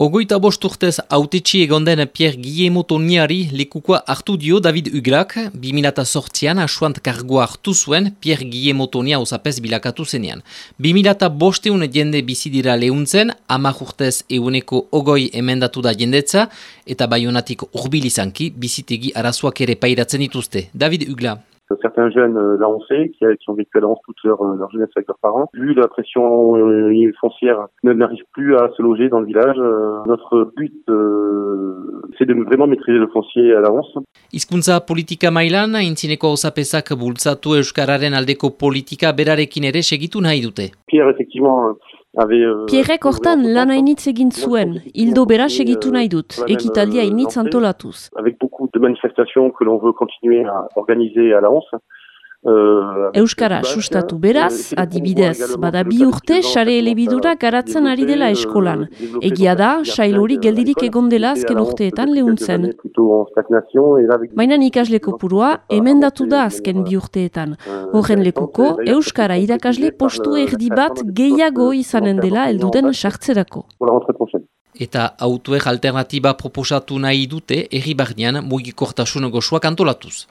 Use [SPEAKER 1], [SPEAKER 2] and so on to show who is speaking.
[SPEAKER 1] Ogoita bost urtez autetxi egonden Pierre Guillemot Toniari likukoa hartu dio David Ugrak, 2008an asuant kargoa hartu zuen Pierre Guillemot Tonia osapez bilakatu zenean. 2008eun jende bizidira lehuntzen, amak urtez eguneko ogoi emendatu da jendetza, eta baionatik urbilizanki bizitegi arazoak ere pairatzen dituzte. David Ugla.
[SPEAKER 2] Certains jeunes euh, lancés qui, qui ont vécu à Lens toute leur, euh, leur, jeunesse avec leurs parents, vu la pression euh, foncière, n'arrivent plus à se loger dans le village. Euh, notre but, euh, c'est de vraiment maîtriser le foncier à Lens.
[SPEAKER 1] Hizkuntza politika mailan, intzineko bultzatu euskararen aldeko politika berarekin ere segitu nahi dute.
[SPEAKER 2] Pierre, effectivement,
[SPEAKER 3] Euh, Pierrek hortan lan hainitz egin zuen, hildo bera segitu nahi dut, ekitaldia hainitz antolatuz.
[SPEAKER 2] Avec beaucoup de manifestations que l'on veut continuer à organiser à la once.
[SPEAKER 3] Uh, Euskara sustatu beraz, adibidez, bada bi urte sare elebidura garatzen ari dela eskolan. Egia da, sailori geldirik egon dela azken urteetan lehuntzen. Baina ikasleko purua, emendatu da azken bi urteetan. Horren lekuko, Euskara irakasle postu erdi bat gehiago izanen dela elduden sartzerako.
[SPEAKER 1] Eta autuek alternatiba proposatu nahi dute, erri barnean mugikortasun gozoak antolatuz.